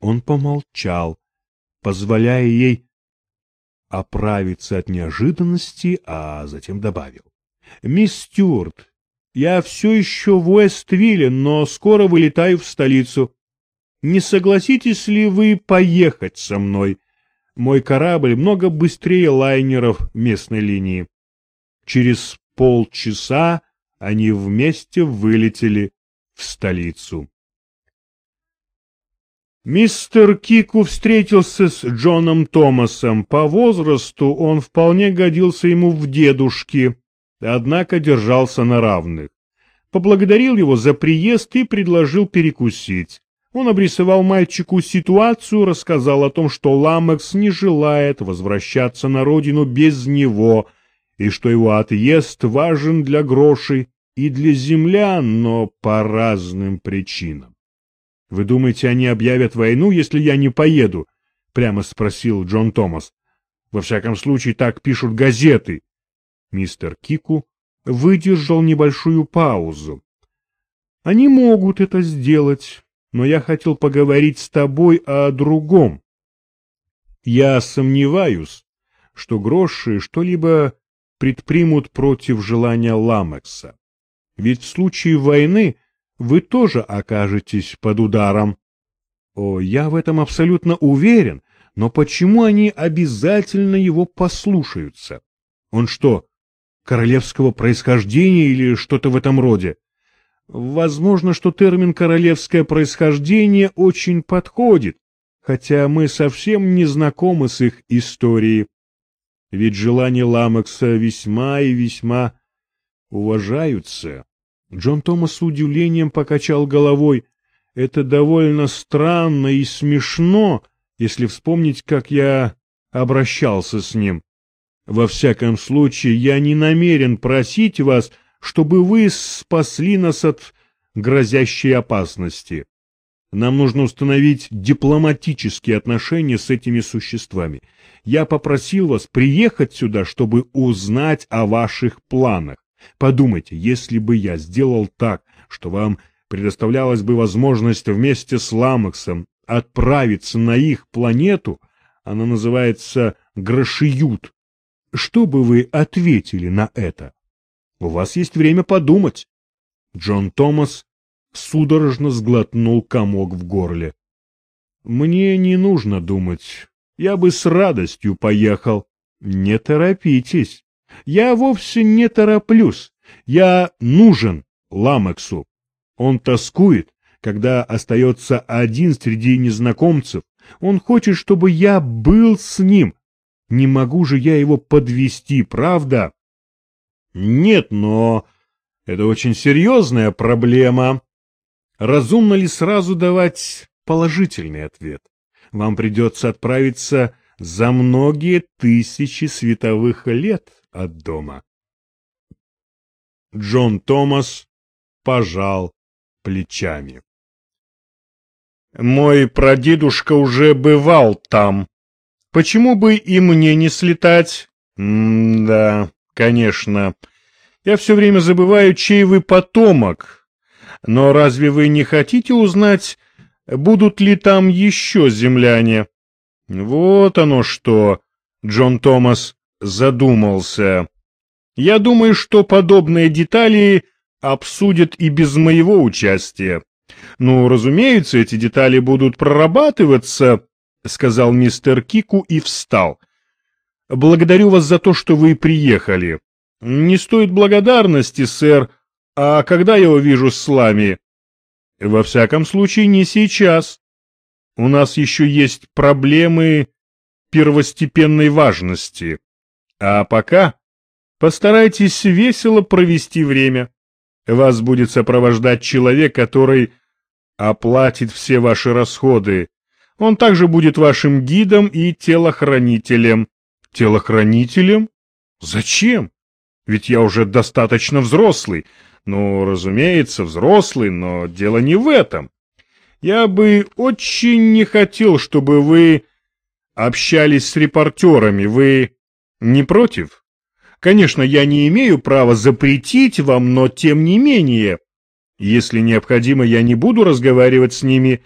Он помолчал, позволяя ей оправиться от неожиданности, а затем добавил. — Мисс Стюарт, я все еще в Уэствилле, но скоро вылетаю в столицу. Не согласитесь ли вы поехать со мной? Мой корабль много быстрее лайнеров местной линии. Через полчаса они вместе вылетели в столицу. Мистер Кику встретился с Джоном Томасом. По возрасту он вполне годился ему в дедушки, однако держался на равных. Поблагодарил его за приезд и предложил перекусить. Он обрисовал мальчику ситуацию, рассказал о том, что Ламекс не желает возвращаться на родину без него, и что его отъезд важен для грошей и для землян, но по разным причинам. Вы думаете, они объявят войну, если я не поеду? Прямо спросил Джон Томас. Во всяком случае, так пишут газеты. Мистер Кику выдержал небольшую паузу. Они могут это сделать, но я хотел поговорить с тобой о другом. Я сомневаюсь, что гроши что-либо предпримут против желания Ламекса. Ведь в случае войны вы тоже окажетесь под ударом. О, я в этом абсолютно уверен, но почему они обязательно его послушаются? Он что, королевского происхождения или что-то в этом роде? Возможно, что термин «королевское происхождение» очень подходит, хотя мы совсем не знакомы с их историей. Ведь желания Ламекса весьма и весьма уважаются. Джон Томас с удивлением покачал головой. Это довольно странно и смешно, если вспомнить, как я обращался с ним. Во всяком случае, я не намерен просить вас, чтобы вы спасли нас от грозящей опасности. Нам нужно установить дипломатические отношения с этими существами. Я попросил вас приехать сюда, чтобы узнать о ваших планах. Подумайте, если бы я сделал так, что вам предоставлялась бы возможность вместе с Ламаксом отправиться на их планету, она называется Грошиют, что бы вы ответили на это? У вас есть время подумать. Джон Томас судорожно сглотнул комок в горле. Мне не нужно думать. Я бы с радостью поехал. Не торопитесь. Я вовсе не тороплюсь. Я нужен Ламексу. Он тоскует, когда остается один среди незнакомцев. Он хочет, чтобы я был с ним. Не могу же я его подвести, правда? Нет, но это очень серьезная проблема. Разумно ли сразу давать положительный ответ? Вам придется отправиться за многие тысячи световых лет от дома. Джон Томас пожал плечами. Мой прадедушка уже бывал там. Почему бы и мне не слетать? М-да, конечно. Я все время забываю, чей вы потомок. Но разве вы не хотите узнать, будут ли там еще земляне? Вот оно что, Джон Томас задумался. Я думаю, что подобные детали обсудят и без моего участия. Ну, разумеется, эти детали будут прорабатываться, сказал мистер Кику и встал. Благодарю вас за то, что вы приехали. Не стоит благодарности, сэр. А когда я увижу с вами? Во всяком случае, не сейчас. У нас еще есть проблемы первостепенной важности. А пока постарайтесь весело провести время. Вас будет сопровождать человек, который оплатит все ваши расходы. Он также будет вашим гидом и телохранителем. Телохранителем? Зачем? Ведь я уже достаточно взрослый. Ну, разумеется, взрослый, но дело не в этом. Я бы очень не хотел, чтобы вы общались с репортерами. Вы не против? Конечно, я не имею права запретить вам, но тем не менее, если необходимо, я не буду разговаривать с ними,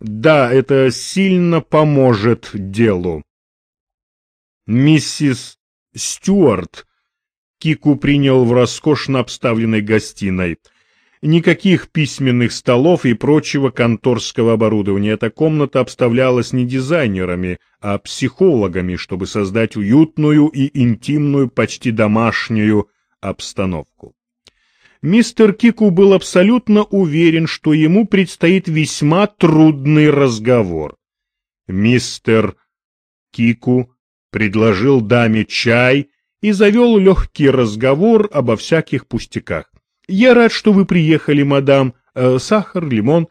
Да, это сильно поможет делу. Миссис Стюарт Кику принял в роскошно обставленной гостиной. Никаких письменных столов и прочего конторского оборудования. Эта комната обставлялась не дизайнерами, а психологами, чтобы создать уютную и интимную, почти домашнюю обстановку. Мистер Кику был абсолютно уверен, что ему предстоит весьма трудный разговор. Мистер Кику предложил даме чай и завел легкий разговор обо всяких пустяках. «Я рад, что вы приехали, мадам. Э, сахар, лимон.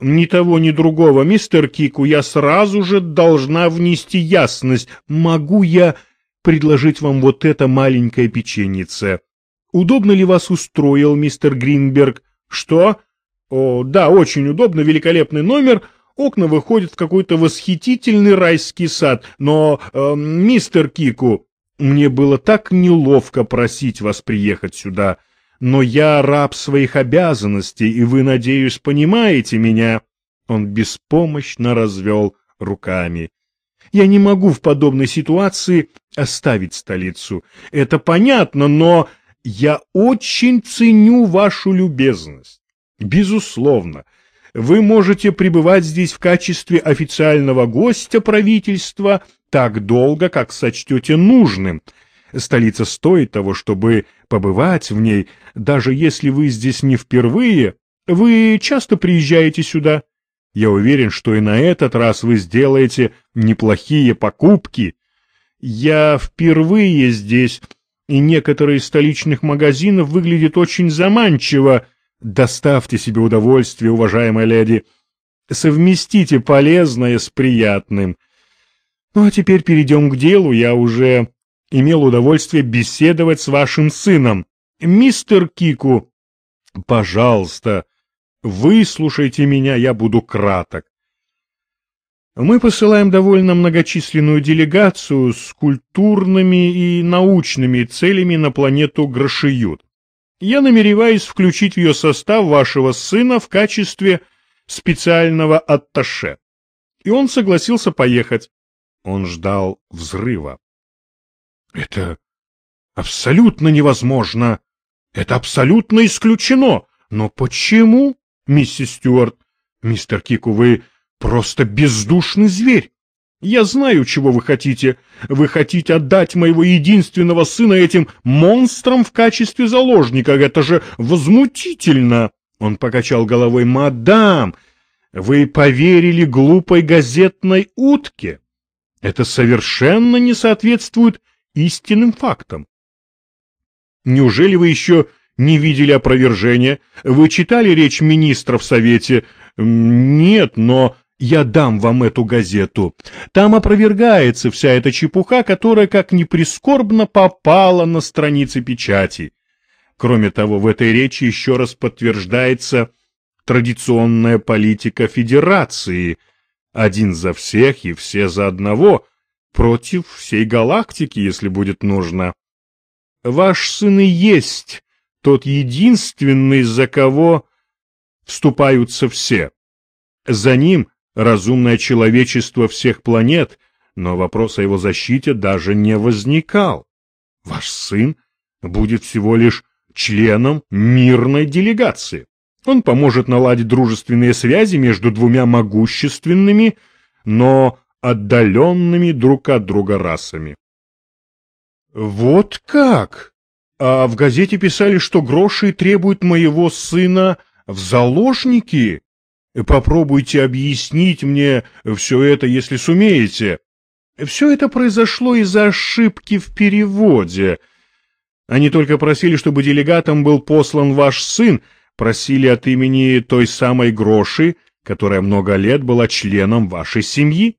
Ни того, ни другого, мистер Кику, я сразу же должна внести ясность. Могу я предложить вам вот это маленькое печенице? Удобно ли вас устроил мистер Гринберг? Что? О, да, очень удобно, великолепный номер». Окна выходят в какой-то восхитительный райский сад, но, э, мистер Кику, мне было так неловко просить вас приехать сюда, но я раб своих обязанностей, и вы, надеюсь, понимаете меня. Он беспомощно развел руками. Я не могу в подобной ситуации оставить столицу. Это понятно, но я очень ценю вашу любезность. Безусловно, вы можете пребывать здесь в качестве официального гостя правительства так долго, как сочтете нужным. Столица стоит того, чтобы побывать в ней, даже если вы здесь не впервые. Вы часто приезжаете сюда. Я уверен, что и на этот раз вы сделаете неплохие покупки. Я впервые здесь, и некоторые из столичных магазинов выглядят очень заманчиво, Доставьте себе удовольствие, уважаемая леди. Совместите полезное с приятным. Ну а теперь перейдем к делу. Я уже имел удовольствие беседовать с вашим сыном. Мистер Кику, пожалуйста, выслушайте меня, я буду краток. Мы посылаем довольно многочисленную делегацию с культурными и научными целями на планету Грошиют. Я намереваюсь включить в ее состав вашего сына в качестве специального атташе. И он согласился поехать. Он ждал взрыва. Это абсолютно невозможно. Это абсолютно исключено. Но почему, миссис Стюарт? Мистер Кику, вы просто бездушный зверь. Я знаю, чего вы хотите. Вы хотите отдать моего единственного сына этим монстрам в качестве заложника. Это же возмутительно. Он покачал головой. Мадам, вы поверили глупой газетной утке. Это совершенно не соответствует истинным фактам. Неужели вы еще не видели опровержения? Вы читали речь министра в Совете? Нет, но я дам вам эту газету. Там опровергается вся эта чепуха, которая, как ни прискорбно, попала на страницы печати. Кроме того, в этой речи еще раз подтверждается традиционная политика Федерации. Один за всех и все за одного, против всей галактики, если будет нужно. Ваш сын и есть тот единственный, за кого вступаются все. За ним разумное человечество всех планет, но вопрос о его защите даже не возникал. Ваш сын будет всего лишь членом мирной делегации. Он поможет наладить дружественные связи между двумя могущественными, но отдаленными друг от друга расами. Вот как? А в газете писали, что Гроши требует моего сына в заложники? Попробуйте объяснить мне все это, если сумеете. Все это произошло из-за ошибки в переводе. Они только просили, чтобы делегатом был послан ваш сын, просили от имени той самой Гроши, которая много лет была членом вашей семьи.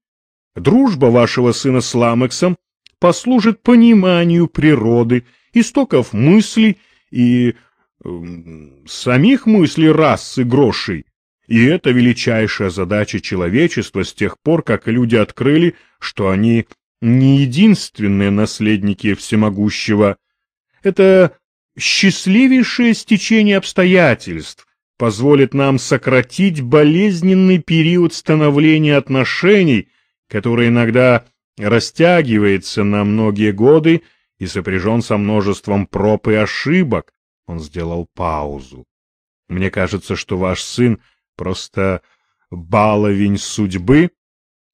Дружба вашего сына с Ламексом послужит пониманию природы, истоков мыслей и э, самих мыслей расы Грошей. И это величайшая задача человечества с тех пор, как люди открыли, что они не единственные наследники всемогущего. Это счастливейшее стечение обстоятельств, позволит нам сократить болезненный период становления отношений, который иногда растягивается на многие годы и сопряжен со множеством проб и ошибок. Он сделал паузу. Мне кажется, что ваш сын просто баловень судьбы.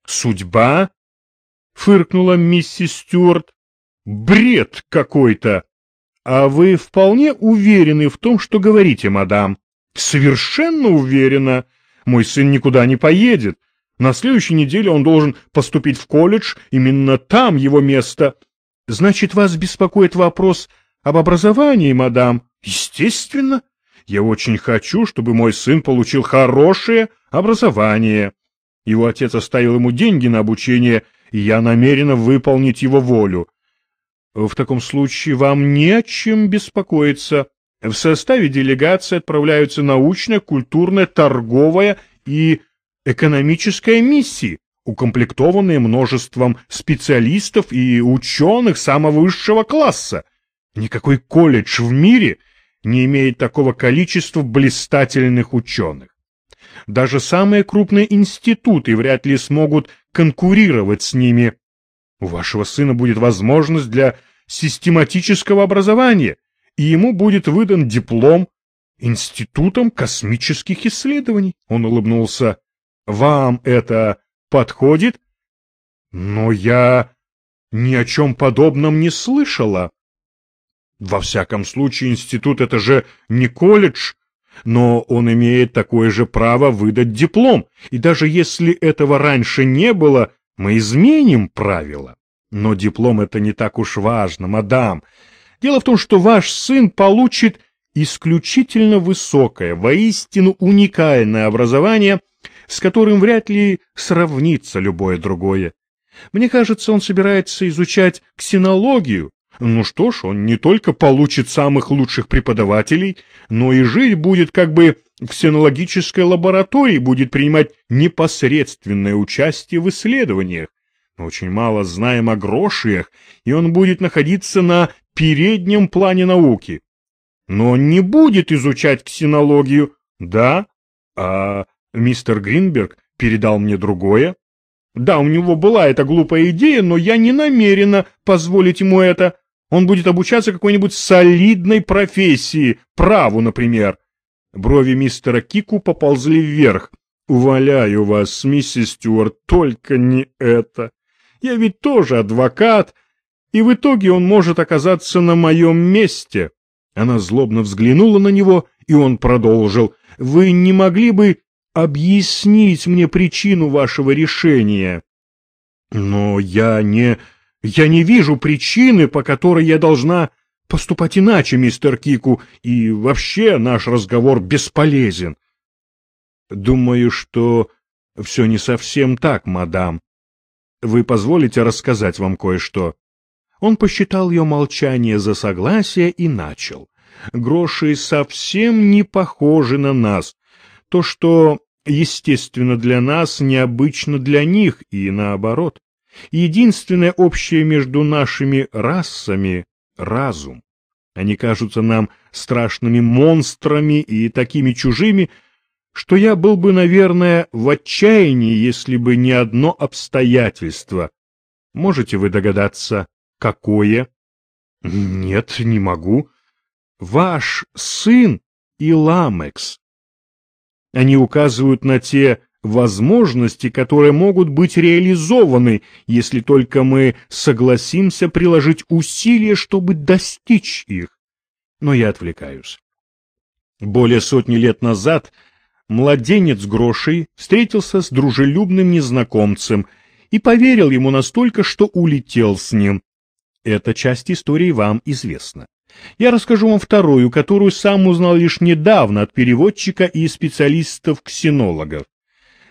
Судьба? Фыркнула миссис Стюарт. Бред какой-то. А вы вполне уверены в том, что говорите, мадам? Совершенно уверена. Мой сын никуда не поедет. На следующей неделе он должен поступить в колледж, именно там его место. Значит, вас беспокоит вопрос об образовании, мадам? Естественно. Я очень хочу, чтобы мой сын получил хорошее образование. Его отец оставил ему деньги на обучение, и я намерена выполнить его волю. В таком случае вам не о чем беспокоиться. В составе делегации отправляются научная, культурная, торговая и экономическая миссии, укомплектованные множеством специалистов и ученых самого высшего класса. Никакой колледж в мире не имеет такого количества блистательных ученых. Даже самые крупные институты вряд ли смогут конкурировать с ними. У вашего сына будет возможность для систематического образования, и ему будет выдан диплом Институтом космических исследований. Он улыбнулся. Вам это подходит? Но я ни о чем подобном не слышала. Во всяком случае, институт — это же не колледж, но он имеет такое же право выдать диплом, и даже если этого раньше не было, мы изменим правила. Но диплом — это не так уж важно, мадам. Дело в том, что ваш сын получит исключительно высокое, воистину уникальное образование, с которым вряд ли сравнится любое другое. Мне кажется, он собирается изучать ксенологию, ну что ж, он не только получит самых лучших преподавателей, но и жить будет как бы в ксенологической лаборатории, будет принимать непосредственное участие в исследованиях. Мы очень мало знаем о грошиях, и он будет находиться на переднем плане науки. Но он не будет изучать ксенологию, да? А мистер Гринберг передал мне другое. Да, у него была эта глупая идея, но я не намерена позволить ему это. Он будет обучаться какой-нибудь солидной профессии, праву, например. Брови мистера Кику поползли вверх. «Уваляю вас, миссис Стюарт, только не это. Я ведь тоже адвокат, и в итоге он может оказаться на моем месте». Она злобно взглянула на него, и он продолжил. «Вы не могли бы объяснить мне причину вашего решения?» «Но я не...» Я не вижу причины, по которой я должна поступать иначе, мистер Кику, и вообще наш разговор бесполезен. Думаю, что все не совсем так, мадам. Вы позволите рассказать вам кое-что? Он посчитал ее молчание за согласие и начал. Гроши совсем не похожи на нас. То, что естественно для нас, необычно для них, и наоборот. Единственное общее между нашими расами — разум. Они кажутся нам страшными монстрами и такими чужими, что я был бы, наверное, в отчаянии, если бы не одно обстоятельство. Можете вы догадаться, какое? Нет, не могу. Ваш сын и Ламекс. Они указывают на те возможности, которые могут быть реализованы, если только мы согласимся приложить усилия, чтобы достичь их. Но я отвлекаюсь. Более сотни лет назад младенец Грошей встретился с дружелюбным незнакомцем и поверил ему настолько, что улетел с ним. Эта часть истории вам известна. Я расскажу вам вторую, которую сам узнал лишь недавно от переводчика и специалистов-ксенологов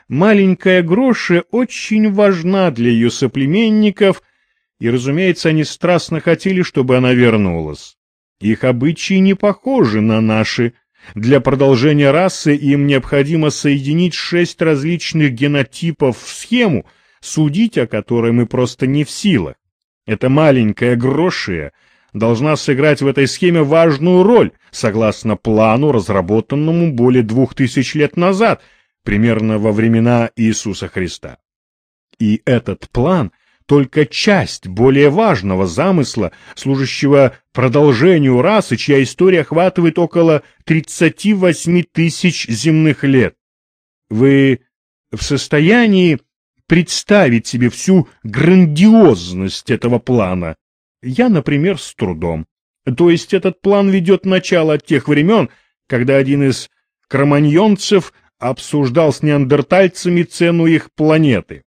маленькая Гроша очень важна для ее соплеменников, и, разумеется, они страстно хотели, чтобы она вернулась. Их обычаи не похожи на наши. Для продолжения расы им необходимо соединить шесть различных генотипов в схему, судить о которой мы просто не в силах. Эта маленькая Грошия должна сыграть в этой схеме важную роль, согласно плану, разработанному более двух тысяч лет назад, примерно во времена Иисуса Христа. И этот план — только часть более важного замысла, служащего продолжению расы, чья история охватывает около 38 тысяч земных лет. Вы в состоянии представить себе всю грандиозность этого плана? Я, например, с трудом. То есть этот план ведет начало от тех времен, когда один из кроманьонцев обсуждал с неандертальцами цену их планеты.